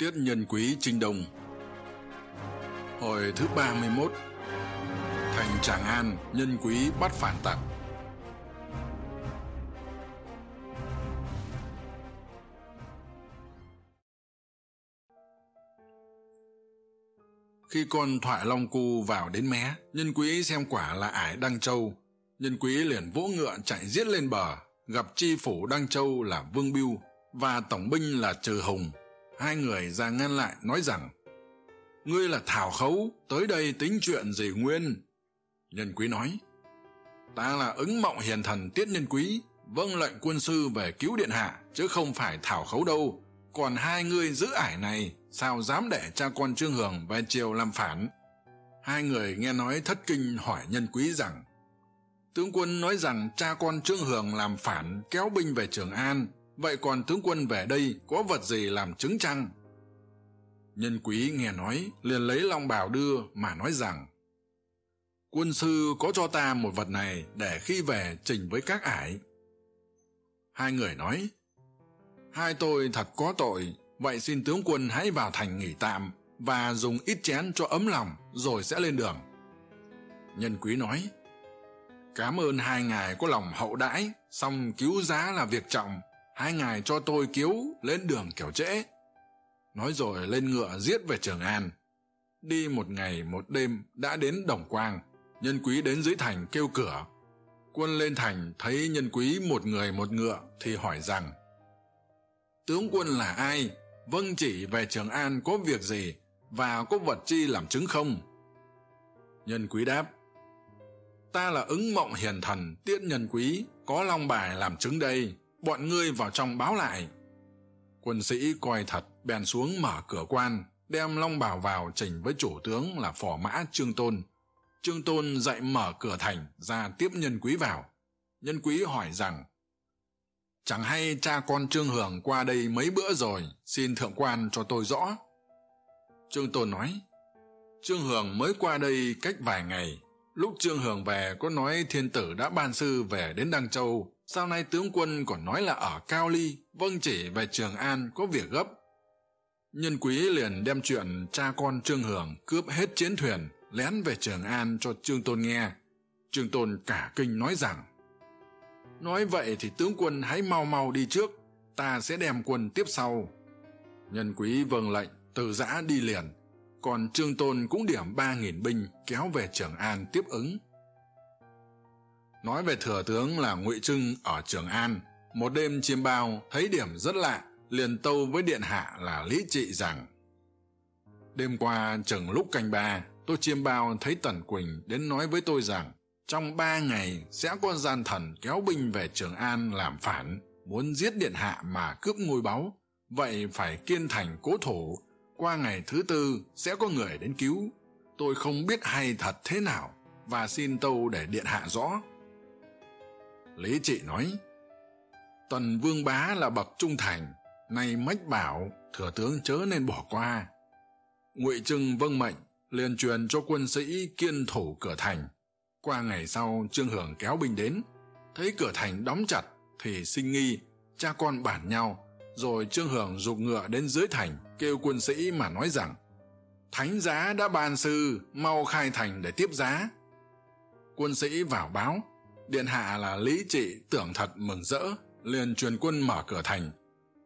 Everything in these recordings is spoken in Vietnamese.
Tiết Nhân Quý Trinh đồng Hồi thứ ba mươi mốt Thành Tràng An Nhân Quý bắt phản tặc. Khi con thoại Long Cu vào đến mé, nhân quý xem quả là ải Đăng Châu. Nhân quý liền vỗ ngựa chạy giết lên bờ, gặp chi phủ Đăng Châu là Vương Biêu và tổng binh là Trừ Hùng hai người ra ngăn lại, nói rằng, ngươi là thảo khấu, tới đây tính chuyện gì nguyên? Nhân quý nói, ta là ứng mộng hiền thần tiết nhân quý vâng lệnh quân sư về cứu điện hạ, chứ không phải thảo khấu đâu. Còn hai ngươi giữ ải này, sao dám để cha con trương hưởng về triều làm phản? Hai người nghe nói thất kinh hỏi nhân quý rằng, tướng quân nói rằng cha con trương hưởng làm phản kéo binh về trường an vậy còn tướng quân về đây có vật gì làm chứng chăng? Nhân quý nghe nói, liền lấy long bào đưa mà nói rằng, quân sư có cho ta một vật này để khi về trình với các ải. Hai người nói, hai tôi thật có tội, vậy xin tướng quân hãy vào thành nghỉ tạm và dùng ít chén cho ấm lòng rồi sẽ lên đường. Nhân quý nói, cảm ơn hai ngài có lòng hậu đãi, song cứu giá là việc trọng hai ngài cho tôi cứu lên đường kiểu trễ. Nói rồi lên ngựa giết về trường an. Đi một ngày một đêm đã đến đồng quang. Nhân quý đến dưới thành kêu cửa. Quân lên thành thấy nhân quý một người một ngựa thì hỏi rằng, tướng quân là ai? Vâng chỉ về trường an có việc gì và có vật chi làm chứng không? Nhân quý đáp, ta là ứng mộng hiền thần tiết nhân quý, có long bài làm chứng đây bọn ngươi vào trong báo lại. Quân sĩ coi thật, bèn xuống mở cửa quan, đem long bảo vào trình với chủ tướng là phò mã trương tôn. Trương tôn dậy mở cửa thành, ra tiếp nhân quý vào. Nhân quý hỏi rằng, chẳng hay cha con trương hưởng qua đây mấy bữa rồi, xin thượng quan cho tôi rõ? Trương tôn nói, trương hưởng mới qua đây cách vài ngày. Lúc trương hưởng về, có nói thiên tử đã ban sư về đến đăng châu sau nay tướng quân còn nói là ở cao ly vâng chỉ về trường an có việc gấp? Nhân quý liền đem chuyện cha con trương hưởng cướp hết chiến thuyền, lén về trường an cho trương tôn nghe. Trương tôn cả kinh nói rằng, nói vậy thì tướng quân hãy mau mau đi trước, ta sẽ đem quân tiếp sau. Nhân quý vâng lệnh, từ giã đi liền. Còn trương tôn cũng điểm ba nghìn binh kéo về trường an tiếp ứng nói về thừa tướng là ngụy trưng ở trường an, một đêm chiêm bao, thấy điểm rất lạ, liền tâu với điện hạ là lý trị rằng, đêm qua chừng lúc canh ba, tôi chiêm bao thấy tần quỳnh đến nói với tôi rằng, trong ba ngày sẽ có gian thần kéo binh về trường an làm phản, muốn giết điện hạ mà cướp ngôi báu. Vậy phải kiên thành cố thủ, qua ngày thứ tư sẽ có người đến cứu. Tôi không biết hay thật thế nào, và xin tâu để điện hạ rõ lý trị nói, tần vương bá là bậc trung thành, nay mách bảo, thừa tướng chớ nên bỏ qua. Ngụy trưng vâng mệnh, liền truyền cho quân sĩ kiên thủ cửa thành. Qua ngày sau, trương hưởng kéo binh đến. Thấy cửa thành đóng chặt, thì sinh nghi, cha con bản nhau, rồi trương hưởng g ngựa đến dưới thành, kêu quân sĩ mà nói rằng, thánh giá đã ban sư, mau khai thành để tiếp giá. Quân sĩ vào báo điện hạ là lý trị tưởng thật mừng rỡ, liền truyền quân mở cửa thành.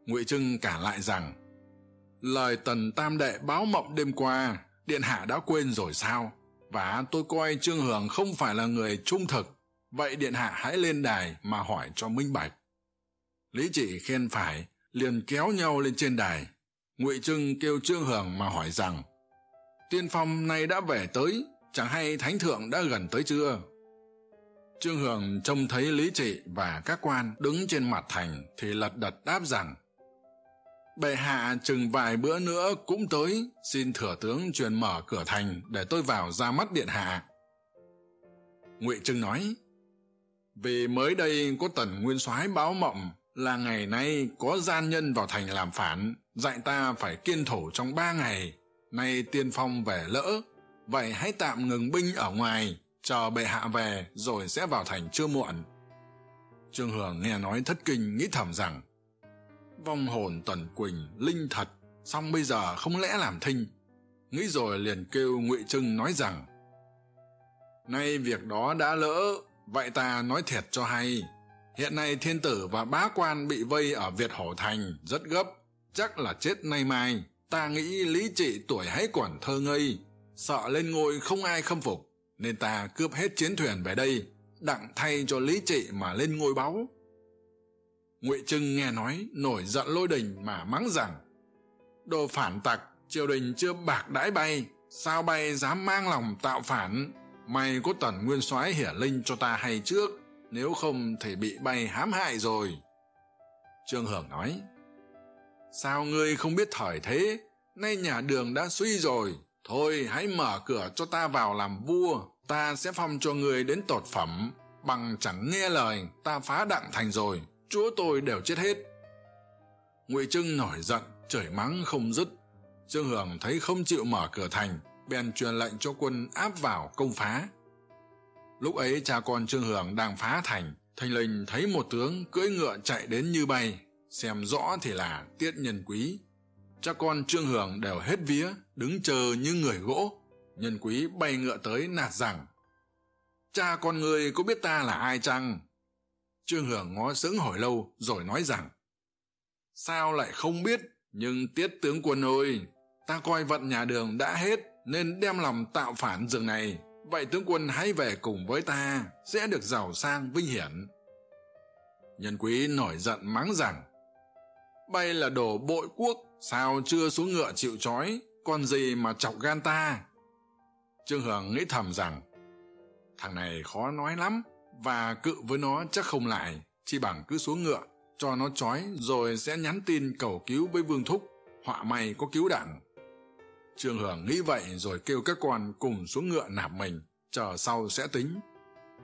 Ngụy trưng cả lại rằng, lời tần tam đệ báo mộng đêm qua, điện hạ đã quên rồi sao? Và tôi coi trương hưởng không phải là người trung thực, vậy điện hạ hãy lên đài mà hỏi cho minh bạch. Lý trị khen phải, liền kéo nhau lên trên đài. Ngụy trưng kêu trương hưởng mà hỏi rằng, tiên phong nay đã về tới, chẳng hay thánh thượng đã gần tới chưa? trương hưởng trông thấy lý trị và các quan đứng trên mặt thành thì lật đật đáp rằng, bệ hạ chừng vài bữa nữa cũng tới, xin thừa tướng truyền mở cửa thành để tôi vào ra mắt điện hạ. Ngụy trưng nói, vì mới đây có tần nguyên soái báo mộng là ngày nay có gian nhân vào thành làm phản, dạy ta phải kiên thủ trong ba ngày. Nay tiên phong về lỡ, vậy hãy tạm ngừng binh ở ngoài chờ bệ hạ về rồi sẽ vào thành chưa muộn. Trương hưởng nghe nói thất kinh, nghĩ thầm rằng, vong hồn tần quỳnh, linh thật song bây giờ không lẽ làm thinh? Nghĩ rồi liền kêu ngụy trưng nói rằng, nay việc đó đã lỡ, vậy ta nói thiệt cho hay. Hiện nay thiên tử và bá quan bị vây ở việt hổ thành rất gấp, chắc là chết nay mai. Ta nghĩ lý trị tuổi hãy quản thơ ngây, sợ lên ngôi không ai khâm phục nên ta cướp hết chiến thuyền về đây, đặng thay cho lý trị mà lên ngôi báu ngụy trưng nghe nói, nổi giận lôi đình mà mắng rằng, đồ phản tặc, triều đình chưa bạc đãi bay, sao bay dám mang lòng tạo phản? Mày có tần nguyên soái hiển linh cho ta hay trước, nếu không thì bị bay hãm hại rồi. Trương hưởng nói, sao ngươi không biết thời thế? Nay nhà đường đã suy rồi thôi hãy mở cửa cho ta vào làm vua, ta sẽ phong cho người đến tột phẩm. Bằng chẳng nghe lời, ta phá đặng thành rồi, chúa tôi đều chết hết. Ngụy trưng nổi giận trời mắng không dứt. Trương hưởng thấy không chịu mở cửa thành, bèn truyền lệnh cho quân áp vào công phá. Lúc ấy cha con trương hưởng đang phá thành thanh linh thấy một tướng cưỡi ngựa chạy đến như bay. Xem rõ thì là tiết nhân quý cha con trương hưởng đều hết vía, đứng chờ như người gỗ. Nhân quý bay ngựa tới nạt rằng, cha con người có biết ta là ai chăng? Trương hưởng ngó sững hỏi lâu rồi nói rằng, sao lại không biết? Nhưng tiết tướng quân ơi, ta coi vận nhà đường đã hết nên đem lòng tạo phản rừng này. Vậy tướng quân hãy về cùng với ta, sẽ được giàu sang vinh hiển. Nhân quý nổi giận mắng rằng bay là đổ bội quốc sao chưa xuống ngựa chịu c con gì mà chọc gan ta? Trương hưởng nghĩ thầm rằng, thằng này khó nói lắm, và cự với nó chắc không lại. Chi bằng cứ xuống ngựa, cho nó c rồi sẽ nhắn tin cầu cứu với vương thúc. Họa may có cứu đạn. Trương hưởng nghĩ vậy rồi kêu các con cùng xuống ngựa nạp mình, chờ sau sẽ tính.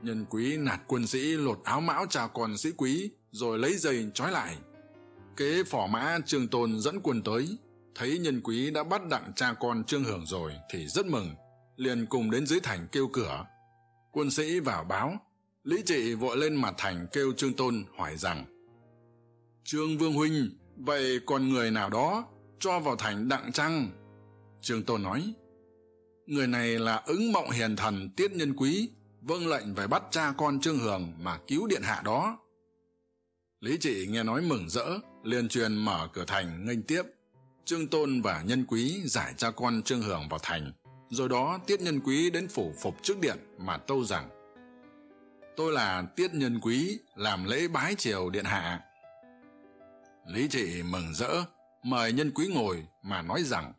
Nhân quý nạt quân sĩ lột áo mão cha con sĩ quý, rồi lấy giày trói lại kế phỏ mã trương tôn dẫn quân tới, thấy nhân quý đã bắt đặng cha con trương hưởng rồi thì rất mừng, liền cùng đến dưới thành kêu cửa. Quân sĩ vào báo, lý trị vội lên mặt thành kêu trương tôn hỏi rằng, trương vương huynh, vậy còn người nào đó cho vào thành đặng trăng trương tôn nói, người này là ứng mộng hiền thần tiết nhân quý vâng lệnh về bắt cha con trương hưởng mà cứu điện hạ đó. Lý trị nghe nói mừng rỡ liền truyền mở cửa thành nghênh tiếp. Trương tôn và nhân quý giải cha con trương hưởng vào thành. Rồi đó tiết nhân quý đến phủ phục trước điện mà tâu rằng, tôi là tiết nhân quý, làm lễ bái triều điện hạ. Lý trị mừng rỡ, mời nhân quý ngồi mà nói rằng,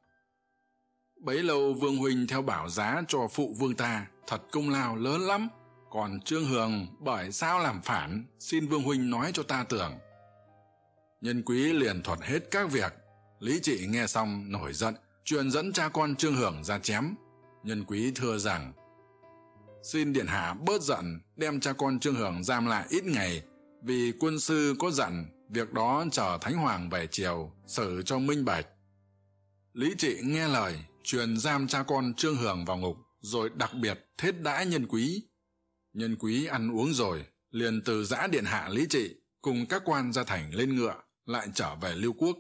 bấy lâu vương huynh theo bảo giá cho phụ vương ta, thật công lao lớn lắm. Còn trương hường bởi sao làm phản, xin vương huynh nói cho ta tưởng nhân quý liền thuật hết các việc. Lý trị nghe xong nổi giận, truyền dẫn cha con trương hưởng ra chém. Nhân quý thưa rằng, xin điện hạ bớt giận, đem cha con trương hưởng giam lại ít ngày. Vì quân sư có dặn việc đó chờ thánh hoàng về chiều xử cho minh bạch. Lý trị nghe lời, truyền giam cha con trương hưởng vào ngục, rồi đặc biệt thết đãi nhân quý. Nhân quý ăn uống rồi, liền từ giã điện hạ lý trị cùng các quan ra thành lên ngựa lại trở về lưu quốc.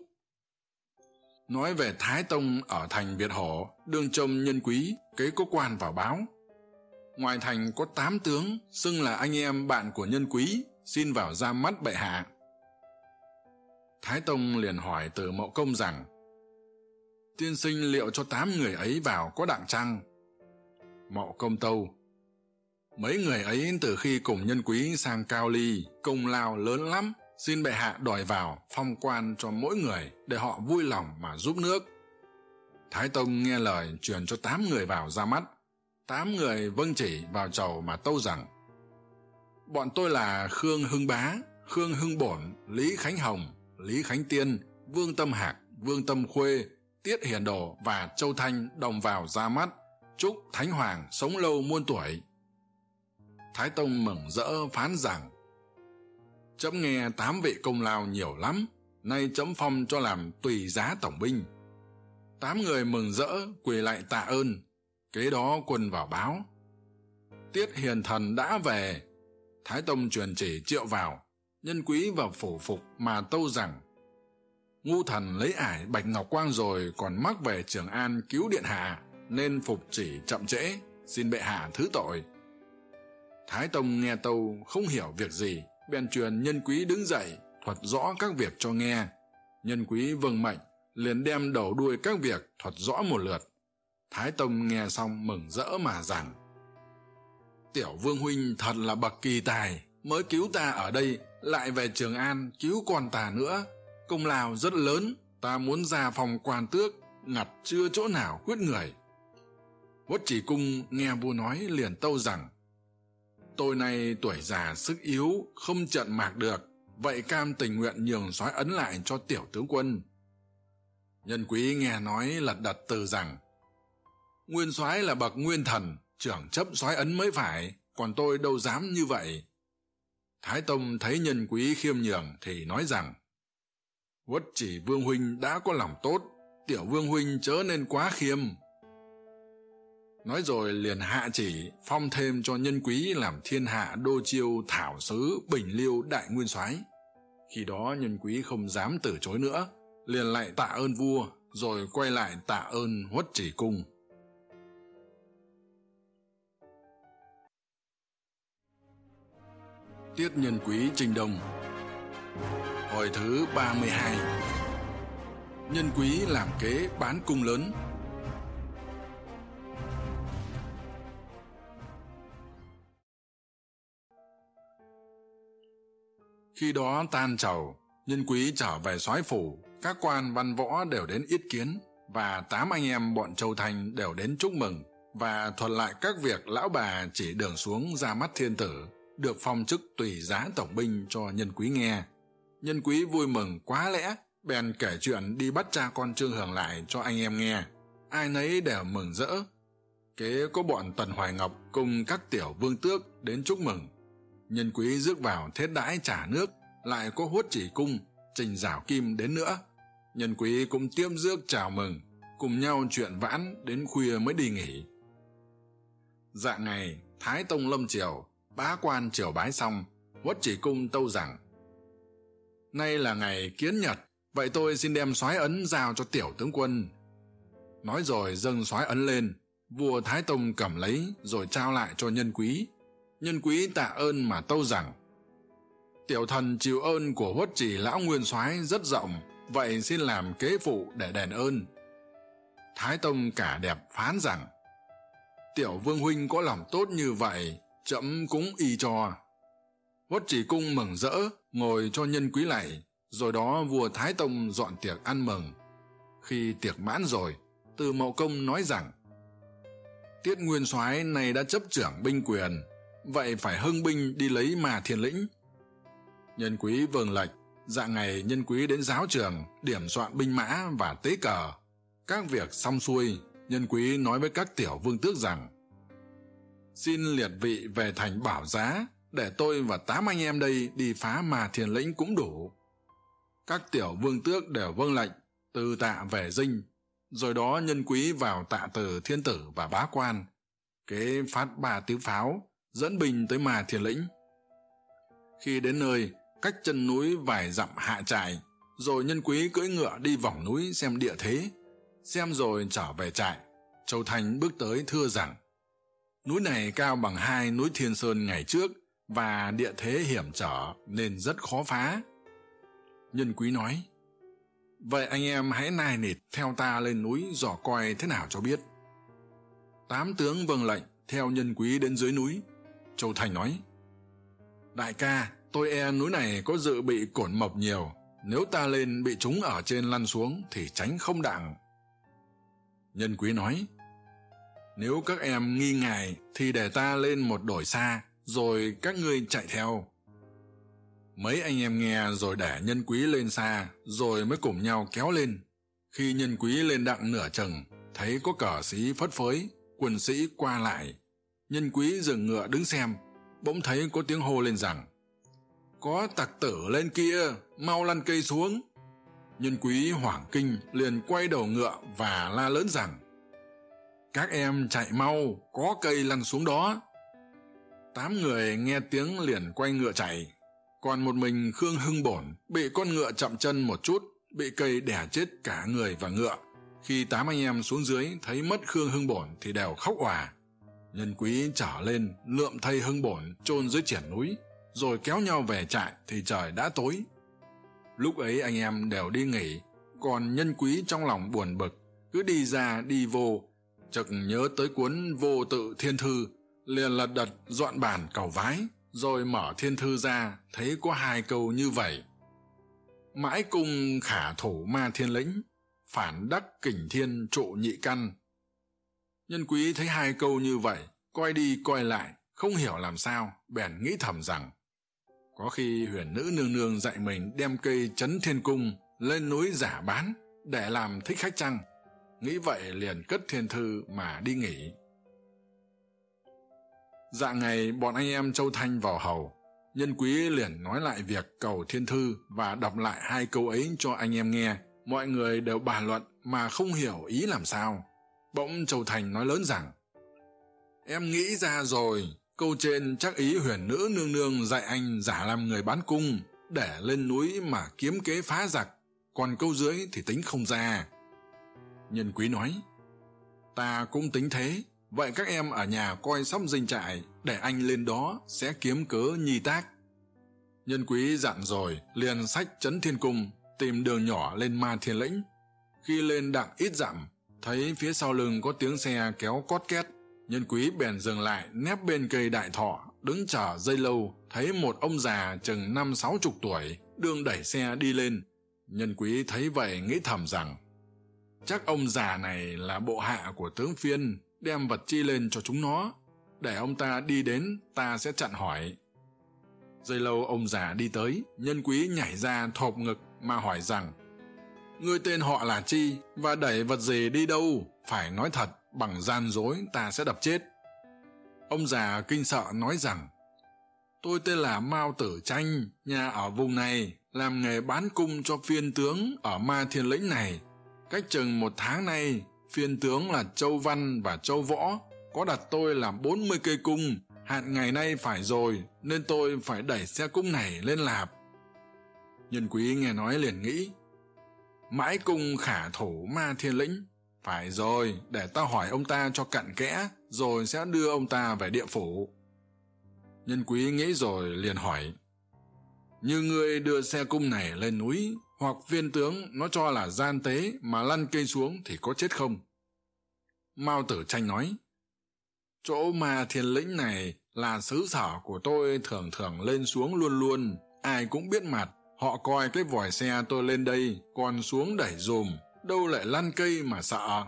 Nói về thái tông ở thành việt hổ, đương trông nhân quý, kế có quan vào báo. Ngoài thành có tám tướng, xưng là anh em bạn của nhân quý, xin vào ra mắt bệ hạ. Thái tông liền hỏi từ mậu công rằng, tiên sinh liệu cho tám người ấy vào có đặng chăng? Mậu công tâu, mấy người ấy từ khi cùng nhân quý sang cao ly, công lao lớn lắm xin bệ hạ đòi vào phong quan cho mỗi người để họ vui lòng mà giúp nước. Thái tông nghe lời truyền cho tám người vào ra mắt. Tám người vâng chỉ vào chầu mà tâu rằng, bọn tôi là khương hưng bá, khương hưng bổn, lý khánh hồng, lý khánh tiên, vương tâm hạc, vương tâm khuê, tiết hiền đồ và châu thanh đồng vào ra mắt. Chúc thánh hoàng sống lâu muôn tuổi. Thái tông mừng rỡ phán rằng chấm nghe tám vệ công lao nhiều lắm, nay chấm phong cho làm tùy giá tổng binh. Tám người mừng rỡ, quỳ lại tạ ơn, kế đó quân vào báo. Tiết hiền thần đã về, thái tông truyền chỉ triệu vào, nhân quý và phủ phục mà tâu rằng, ngu thần lấy ải bạch ngọc quang rồi còn mắc về trường an cứu điện hạ, nên phục chỉ chậm trễ, xin bệ hạ thứ tội. Thái tông nghe tâu không hiểu việc gì bèn truyền nhân quý đứng dậy, thuật rõ các việc cho nghe. Nhân quý vâng mệnh, liền đem đầu đuôi các việc thuật rõ một lượt. Thái tông nghe xong mừng rỡ mà rằng, tiểu vương huynh thật là bậc kỳ tài, mới cứu ta ở đây, lại về trường an cứu con ta nữa. Công lao rất lớn, ta muốn ra phòng quan tước, ngặt chưa chỗ nào quyết người. Huất chỉ cung nghe vua nói liền tâu rằng tôi nay tuổi già sức yếu, không trận mạc được, vậy cam tình nguyện nhường soái ấn lại cho tiểu tướng quân. Nhân quý nghe nói lật đật từ rằng, nguyên soái là bậc nguyên thần, trưởng chấp soái ấn mới phải, còn tôi đâu dám như vậy. Thái tông thấy nhân quý khiêm nhường thì nói rằng, uất chỉ vương huynh đã có lòng tốt, tiểu vương huynh chớ nên quá khiêm nói rồi liền hạ chỉ, phong thêm cho nhân quý làm thiên hạ đô chiêu thảo sứ bình liêu đại nguyên soái. Khi đó nhân quý không dám từ chối nữa, liền lại tạ ơn vua, rồi quay lại tạ ơn huất chỉ cung. Tiết nhân quý trình đông hồi thứ ba mươi hai. Nhân quý làm kế bán cung lớn. khi đó tan trầu nhân quý trở về soái phủ, các quan văn võ đều đến yết kiến và tám anh em bọn châu thành đều đến chúc mừng và thuật lại các việc lão bà chỉ đường xuống ra mắt thiên tử, được phong chức tùy giá tổng binh cho nhân quý nghe. Nhân quý vui mừng quá lẽ, bèn kể chuyện đi bắt cha con trương hưởng lại cho anh em nghe. Ai nấy đều mừng rỡ. Kế có bọn tần hoài ngọc cùng các tiểu vương tước đến chúc mừng nhân quý rước vào thế đãi trả nước, lại có huốt chỉ cung, trình giảo kim đến nữa. Nhân quý cũng tiêm rước chào mừng, cùng nhau chuyện vãn đến khuya mới đi nghỉ. Dạng ngày, thái tông lâm triều, bá quan triều bái xong huất chỉ cung tâu rằng, nay là ngày kiến nhật, vậy tôi xin đem soái ấn giao cho tiểu tướng quân. Nói rồi dâng soái ấn lên, vua thái tông cầm lấy rồi trao lại cho nhân quý nhân quý tạ ơn mà tâu rằng, tiểu thần chịu ơn của huất chỉ lão nguyên soái rất rộng, vậy xin làm kế phụ để đền ơn. Thái tông cả đẹp phán rằng, tiểu vương huynh có lòng tốt như vậy trẫm cũng y cho. Huất chỉ cung mừng rỡ, ngồi cho nhân quý lạy, rồi đó vua thái tông dọn tiệc ăn mừng. Khi tiệc mãn rồi, từ mậu công nói rằng, tiết nguyên soái nay đã chấp trưởng binh quyền vậy phải hưng binh đi lấy mà thiền lĩnh. Nhân quý vương lệch dạng ngày nhân quý đến giáo trường, điểm soạn binh mã và tế cờ. Các việc xong xuôi, nhân quý nói với các tiểu vương tước rằng, xin liệt vị về thành bảo giá, để tôi và tám anh em đây đi phá mà thiền lĩnh cũng đủ. Các tiểu vương tước đều vâng lệnh, từ tạ về dinh. Rồi đó nhân quý vào tạ từ thiên tử và bá quan, kế phát ba tiếng pháo dẫn bình tới mà thiền lĩnh. Khi đến nơi, cách chân núi vài dặm hạ trại, rồi nhân quý cưỡi ngựa đi vòng núi xem địa thế. Xem rồi trở về trại, châu thành bước tới thưa rằng, núi này cao bằng hai núi thiên sơn ngày trước và địa thế hiểm trở nên rất khó phá. Nhân quý nói, vậy anh em hãy nài nịt theo ta lên núi dò coi thế nào cho biết. Tám tướng vâng lệnh theo nhân quý đến dưới núi châu thành nói, đại ca, tôi e núi này có dự bị cổn mộc nhiều. Nếu ta lên bị chúng ở trên lăn xuống thì tránh không đặng. Nhân quý nói, nếu các em nghi ngại thì để ta lên một đổi xa, rồi các ngươi chạy theo. Mấy anh em nghe rồi để nhân quý lên xa, rồi mới cùng nhau kéo lên. Khi nhân quý lên đặng nửa chừng, thấy có cờ sĩ phất phới, quân sĩ qua lại nhân quý dừng ngựa đứng xem, bỗng thấy có tiếng hô lên rằng, có tặc tử lên kia, mau lăn cây xuống. Nhân quý hoảng kinh liền quay đầu ngựa và la lớn rằng, các em chạy mau, có cây lăn xuống đó. Tám người nghe tiếng liền quay ngựa chạy, còn một mình khương hưng bổn bị con ngựa chậm chân một chút, bị cây đẻ chết cả người và ngựa. Khi tám anh em xuống dưới thấy mất khương hưng bổn thì đều khóc òa nhân quý trở lên, lượm thây hưng bổn, chôn dưới triển núi, rồi kéo nhau về trại thì trời đã tối. Lúc ấy anh em đều đi nghỉ, còn nhân quý trong lòng buồn bực, cứ đi ra đi vô. Chực nhớ tới cuốn vô tự thiên thư, liền lật đật dọn bàn cầu vái, rồi mở thiên thư ra, thấy có hai câu như vậy. Mãi cung khả thủ ma thiên lĩnh, phản đắc kình thiên trụ nhị căn nhân quý thấy hai câu như vậy, coi đi coi lại, không hiểu làm sao, bèn nghĩ thầm rằng, có khi huyền nữ nương nương dạy mình đem cây chấn thiên cung lên núi giả bán để làm thích khách chăng? Nghĩ vậy liền cất thiên thư mà đi nghỉ. Dạ ngày bọn anh em châu thanh vào hầu, nhân quý liền nói lại việc cầu thiên thư và đọc lại hai câu ấy cho anh em nghe. Mọi người đều bàn luận mà không hiểu ý làm sao bỗng châu thành nói lớn rằng, em nghĩ ra rồi, câu trên chắc ý huyền nữ nương nương dạy anh giả làm người bán cung, để lên núi mà kiếm kế phá giặc, còn câu dưới thì tính không ra. Nhân quý nói, ta cũng tính thế, vậy các em ở nhà coi sóc dinh trại, để anh lên đó sẽ kiếm cớ nhi tác. Nhân quý dặn rồi, liền sách trấn thiên cung tìm đường nhỏ lên ma thiên lĩnh. Khi lên đặng ít dặm thấy phía sau lưng có tiếng xe kéo cót két, nhân quý bèn dừng lại, nép bên cây đại thọ, đứng chờ dây lâu. Thấy một ông già chừng năm sáu chục tuổi, đương đẩy xe đi lên. Nhân quý thấy vậy nghĩ thầm rằng, chắc ông già này là bộ hạ của tướng phiên, đem vật chi lên cho chúng nó. Để ông ta đi đến, ta sẽ chặn hỏi. Dây lâu ông già đi tới, nhân quý nhảy ra thộp ngực mà hỏi rằng ngươi tên họ là chi, và đẩy vật gì đi đâu, phải nói thật, bằng gian dối ta sẽ đập chết. Ông già kinh sợ nói rằng, tôi tên là mao tử Chanh, nhà ở vùng này, làm nghề bán cung cho phiên tướng ở ma thiên lĩnh này. Cách chừng một tháng nay, phiên tướng là châu văn và châu võ, có đặt tôi làm bốn mươi cây cung, hạn ngày nay phải rồi, nên tôi phải đẩy xe cung này lên lạp. Nhân quý nghe nói liền nghĩ mãi cung khả thủ ma thiên lĩnh. Phải rồi, để ta hỏi ông ta cho cặn kẽ, rồi sẽ đưa ông ta về địa phủ. Nhân quý nghĩ rồi liền hỏi, như ngươi đưa xe cung này lên núi, hoặc viên tướng nó cho là gian tế mà lăn cây xuống thì có chết không? Mao tử tranh nói, chỗ ma thiên lĩnh này là xứ sở của tôi thường thường lên xuống luôn luôn, ai cũng biết mặt họ coi cái vòi xe tôi lên đây còn xuống đẩy dùm, đâu lại lăn cây mà sợ.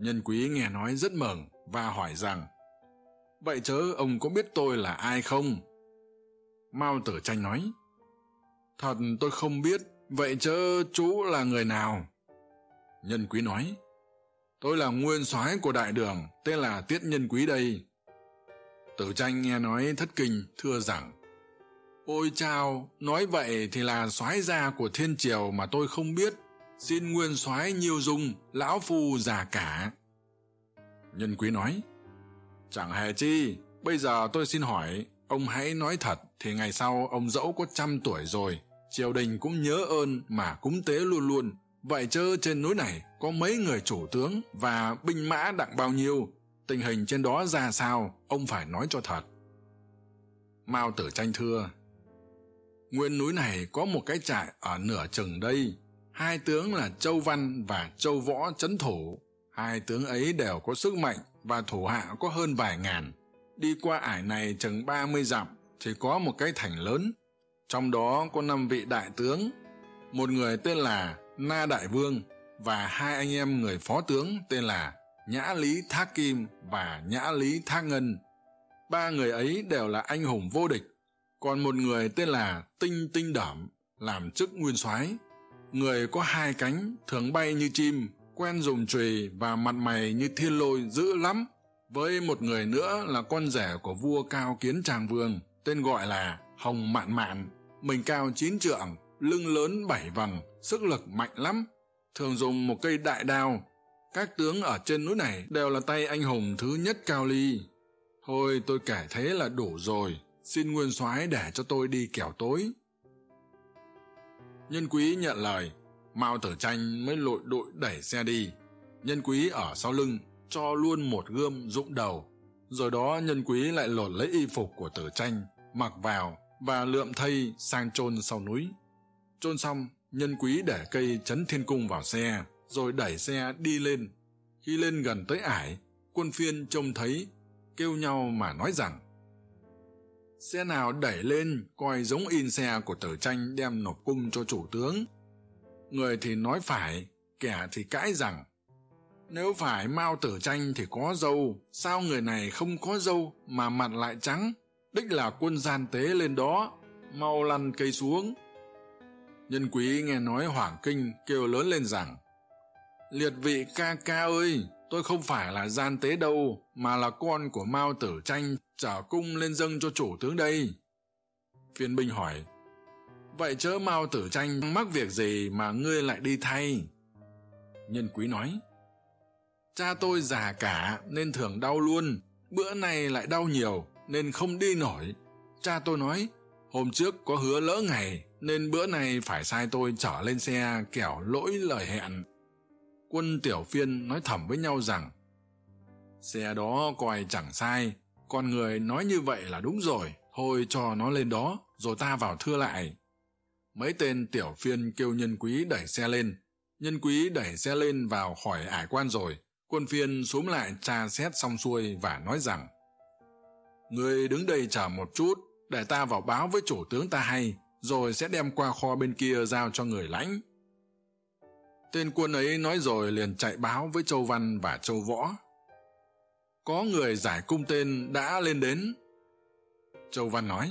Nhân quý nghe nói rất mừng và hỏi rằng, vậy chớ ông có biết tôi là ai không? Mao tử tranh nói, thật tôi không biết, vậy chớ chú là người nào? Nhân quý nói, tôi là nguyên soái của đại đường, tên là tiết nhân quý đây. Tử tranh nghe nói thất kinh, thưa rằng ôi chao, nói vậy thì là soái gia của thiên triều mà tôi không biết. Xin nguyên soái nhiều dung, lão phu già cả. Nhân quý nói, chẳng hề chi, bây giờ tôi xin hỏi, ông hãy nói thật thì ngày sau ông dẫu có trăm tuổi rồi, triều đình cũng nhớ ơn mà cúng tế luôn luôn. Vậy chớ trên núi này có mấy người chủ tướng và binh mã đặng bao nhiêu? Tình hình trên đó ra sao, ông phải nói cho thật. Mao tử tranh thưa nguyên núi này có một cái trại ở nửa chừng đây. Hai tướng là châu văn và châu võ Trấn thủ. Hai tướng ấy đều có sức mạnh và thủ hạ có hơn vài ngàn. Đi qua ải này chừng ba mươi dặm thì có một cái thành lớn. Trong đó có năm vị đại tướng. Một người tên là na đại vương và hai anh em người phó tướng tên là nhã lý thác kim và nhã lý thác ngân. Ba người ấy đều là anh hùng vô địch còn một người tên là tinh tinh đởm làm chức nguyên soái. Người có hai cánh, thường bay như chim, quen dùng chùy và mặt mày như thiên lôi dữ lắm. Với một người nữa là con rể của vua cao kiến tràng vương, tên gọi là hồng mạn mạn. Mình cao chín trượng, lưng lớn bảy vằng sức lực mạnh lắm. Thường dùng một cây đại đao. Các tướng ở trên núi này đều là tay anh hùng thứ nhất cao ly. Thôi tôi kể thế là đủ rồi xin nguyên soái để cho tôi đi kẻo tối. Nhân quý nhận lời, mao tử tranh mới lội đội đẩy xe đi. Nhân quý ở sau lưng, cho luôn một gươm rụng đầu. Rồi đó nhân quý lại lột lấy y phục của tử tranh mặc vào và lượm thây sang chôn sau núi. Chôn xong, nhân quý để cây chấn thiên cung vào xe, rồi đẩy xe đi lên. Khi lên gần tới ải, quân phiên trông thấy, kêu nhau mà nói rằng xe nào đẩy lên, coi giống in xe của tử tranh đem nộp cung cho chủ tướng. Người thì nói phải, kẻ thì cãi rằng, nếu phải mau tử tranh thì có dâu, sao người này không có dâu mà mặt lại trắng? Đích là quân gian tế lên đó, mau lăn cây xuống. Nhân quý nghe nói hoảng kinh, kêu lớn lên rằng, liệt vị ca ca ơi tôi không phải là gian tế đâu, mà là con của mao tử tranh trả cung lên dâng cho chủ tướng đây. Viên binh hỏi, vậy chớ mao tử tranh mắc việc gì mà ngươi lại đi thay? Nhân quý nói, cha tôi già cả nên thường đau luôn, bữa nay lại đau nhiều nên không đi nổi. Cha tôi nói, hôm trước có hứa lỡ ngày nên bữa nay phải sai tôi trở lên xe kẻo lỗi lời hẹn quân tiểu phiên nói thầm với nhau rằng, xe đó coi chẳng sai, con người nói như vậy là đúng rồi, thôi cho nó lên đó, rồi ta vào thưa lại. Mấy tên tiểu phiên kêu nhân quý đẩy xe lên. Nhân quý đẩy xe lên vào khỏi ải quan rồi, quân phiên xuống lại tra xét xong xuôi và nói rằng, người đứng đây chờ một chút, để ta vào báo với chủ tướng ta hay, rồi sẽ đem qua kho bên kia giao cho người lãnh tên quân ấy nói rồi liền chạy báo với châu văn và châu võ. Có người giải cung tên đã lên đến. Châu văn nói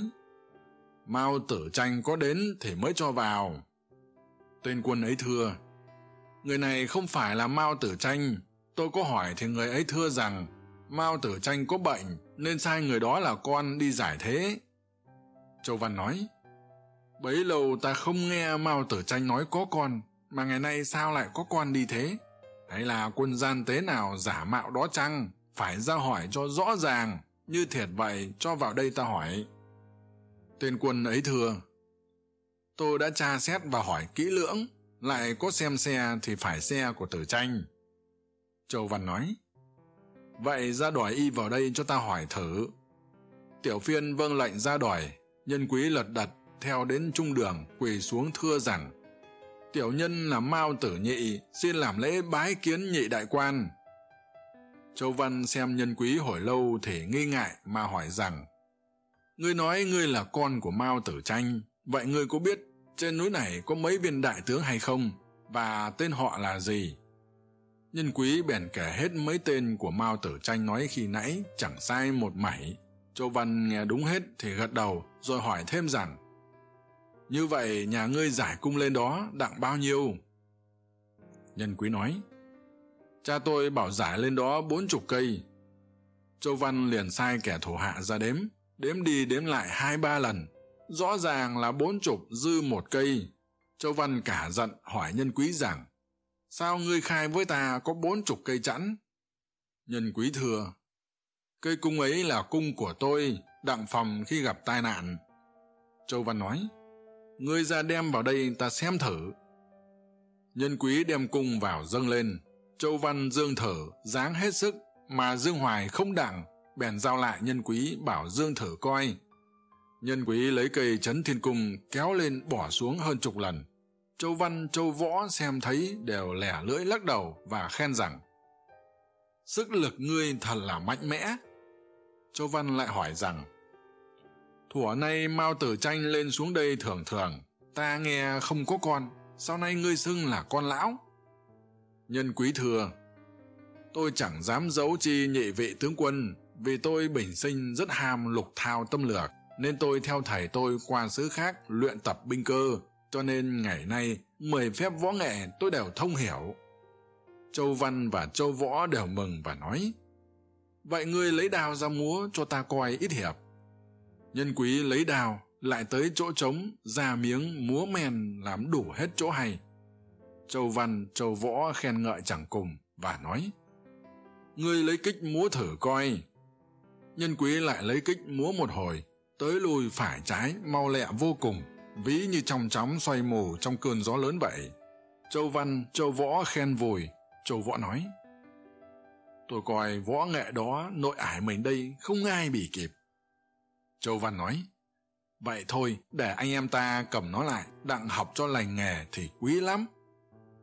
mau tử tranh có đến thì mới cho vào. Tên quân ấy thưa, người này không phải là mao tử tranh. Tôi có hỏi thì người ấy thưa rằng, mao tử tranh có bệnh nên sai người đó là con đi giải thế. Châu văn nói, bấy lâu ta không nghe mao tử tranh nói có con mà ngày nay sao lại có con đi thế? Hay là quân gian tế nào giả mạo đó chăng? Phải ra hỏi cho rõ ràng. Như thiệt vậy, cho vào đây ta hỏi. Tên quân ấy thưa, tôi đã tra xét và hỏi kỹ lưỡng, lại có xem xe thì phải xe của tử tranh. Châu văn nói, vậy ra đòi y vào đây cho ta hỏi thử. Tiểu phiên vâng lệnh ra đòi, nhân quý lật đật theo đến trung đường quỳ xuống thưa rằng tiểu nhân là mao tử nhị, xin làm lễ bái kiến nhị đại quan. Châu văn xem nhân quý hồi lâu thể nghi ngại mà hỏi rằng, ngươi nói ngươi là con của mao tử tranh vậy ngươi có biết trên núi này có mấy viên đại tướng hay không và tên họ là gì? Nhân quý bèn kể hết mấy tên của mao tử tranh nói khi nãy chẳng sai một mảy. Châu văn nghe đúng hết thì gật đầu rồi hỏi thêm rằng như vậy nhà ngươi giải cung lên đó đặng bao nhiêu? Nhân quý nói, cha tôi bảo giải lên đó bốn chục cây. Châu văn liền sai kẻ thổ hạ ra đếm đếm đi đếm lại hai ba lần. Rõ ràng là bốn chục dư một cây. Châu văn cả giận hỏi nhân quý rằng, sao ngươi khai với ta có bốn chục cây chẵn? Nhân quý thưa cây cung ấy là cung của tôi, đặng phòng khi gặp tai nạn. Châu văn nói ngươi ra đem vào đây ta xem thử. Nhân quý đem cung vào dâng lên. Châu văn dương thở, dáng hết sức, mà dương hoài không đặng, bèn giao lại nhân quý bảo dương thở coi. Nhân quý lấy cây chấn thiên cung, kéo lên bỏ xuống hơn chục lần. Châu văn, châu võ xem thấy đều lẻ lưỡi lắc đầu và khen rằng, sức lực ngươi thật là mạnh mẽ. Châu văn lại hỏi rằng thuở nay mao tử tranh lên xuống đây thường thường ta nghe không có con sau nay ngươi xưng là con lão? Nhân quý thưa tôi chẳng dám giấu chi nhị vị tướng quân, vì tôi bình sinh rất ham lục thao tâm lược, nên tôi theo thầy tôi qua xứ khác luyện tập binh cơ, cho nên ngày nay mười phép võ nghệ tôi đều thông hiểu. Châu văn và châu võ đều mừng và nói, vậy ngươi lấy đao ra múa cho ta coi ít hiệp nhân quý lấy đào, lại tới chỗ trống, ra miếng múa men làm đủ hết chỗ hay. Châu văn, châu võ khen ngợi chẳng cùng và nói, ngươi lấy kích múa thử coi. Nhân quý lại lấy kích múa một hồi, tới lùi phải trái, mau lẹ vô cùng, ví như trong chóng xoay mù trong cơn gió lớn vậy. Châu văn, châu võ khen vùi. Châu võ nói, tôi coi võ nghệ đó, nội ải mình đây không ai bị kịp châu văn nói, vậy thôi, để anh em ta cầm nó lại, đặng học cho lành nghề thì quý lắm.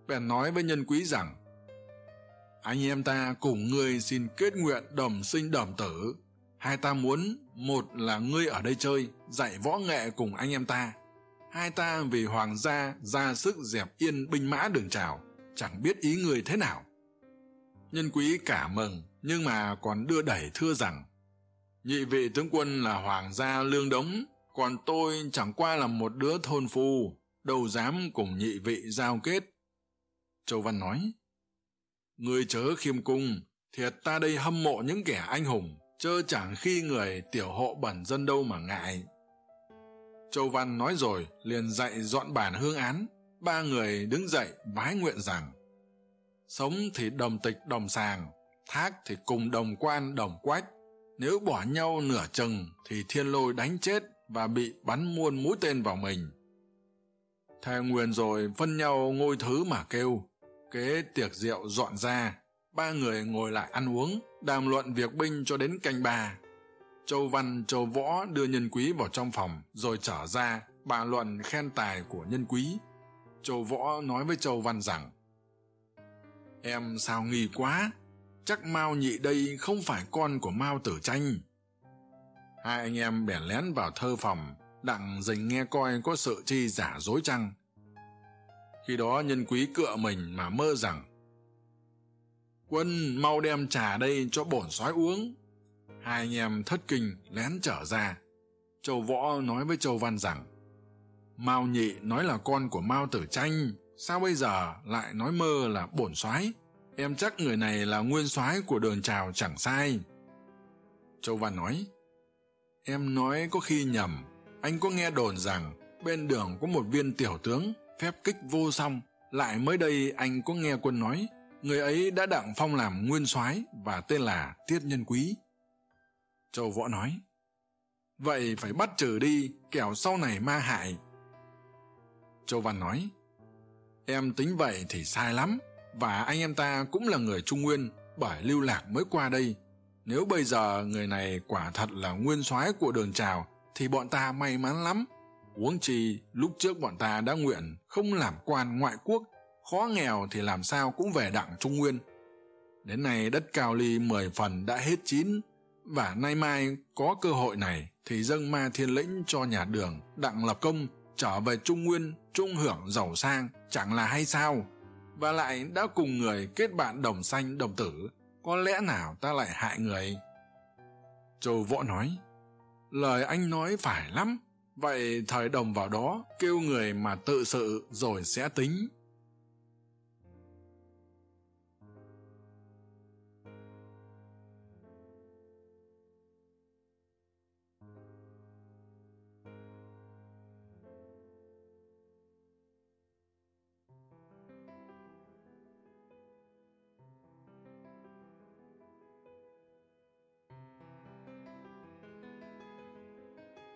Bèn nói với nhân quý rằng, anh em ta cùng ngươi xin kết nguyện đồng sinh đồng tử. Hai ta muốn một là ngươi ở đây chơi, dạy võ nghệ cùng anh em ta. Hai ta vì hoàng gia ra sức dẹp yên binh mã đường trào, chẳng biết ý người thế nào. Nhân quý cả mừng, nhưng mà còn đưa đẩy thưa rằng nhị vị tướng quân là hoàng gia lương đống, còn tôi chẳng qua là một đứa thôn phu, đâu dám cùng nhị vị giao kết. Châu văn nói người chớ khiêm cung, thiệt ta đây hâm mộ những kẻ anh hùng, chớ chẳng khi người tiểu hộ bẩn dân đâu mà ngại. Châu văn nói rồi liền dậy dọn bản hương án, ba người đứng dậy vái nguyện rằng, sống thì đồng tịch đồng sàng, thác thì cùng đồng quan đồng quách nếu bỏ nhau nửa chừng thì thiên lôi đánh chết và bị bắn muôn mũi tên vào mình. Thề nguyền rồi phân nhau ngôi thứ mà kêu, kế tiệc rượu dọn ra, ba người ngồi lại ăn uống, đàm luận việc binh cho đến canh ba. Châu văn, châu võ đưa nhân quý vào trong phòng, rồi trở ra bà luận khen tài của nhân quý. Châu võ nói với châu văn rằng, em sao nghỉ quá chắc mao nhị đây không phải con của mao tử Chanh. hai anh em bèn lén vào thơ phòng đặng dình nghe coi có sự chi giả dối chăng. Khi đó nhân quý cựa mình mà mơ rằng quân mau đem trà đây cho bổn soái uống. Hai anh em thất kinh lén trở ra. Châu võ nói với châu văn rằng mao nhị nói là con của mao tử Chanh, sao bây giờ lại nói mơ là bổn soái? em chắc người này là nguyên soái của đường trào chẳng sai. Châu văn nói, em nói có khi nhầm. Anh có nghe đồn rằng bên đường có một viên tiểu tướng phép kích vô song. Lại mới đây anh có nghe quân nói, người ấy đã đặng phong làm nguyên soái và tên là tiết nhân quý. Châu võ nói, vậy phải bắt trừ đi, kẻo sau này ma hại. Châu văn nói, em tính vậy thì sai lắm và anh em ta cũng là người trung nguyên, bởi lưu lạc mới qua đây. Nếu bây giờ người này quả thật là nguyên soái của đường trào, thì bọn ta may mắn lắm. Uống chi, lúc trước bọn ta đã nguyện không làm quan ngoại quốc, khó nghèo thì làm sao cũng về đặng trung nguyên. Đến nay đất cao ly mười phần đã hết chín, và nay mai có cơ hội này thì dâng ma thiên lĩnh cho nhà đường đặng lập công trở về trung nguyên, trung hưởng giàu sang, chẳng là hay sao? và lại đã cùng người kết bạn đồng sanh, đồng tử. Có lẽ nào ta lại hại người? Châu võ nói, lời anh nói phải lắm. Vậy thời đồng vào đó, kêu người mà tự sự rồi sẽ tính.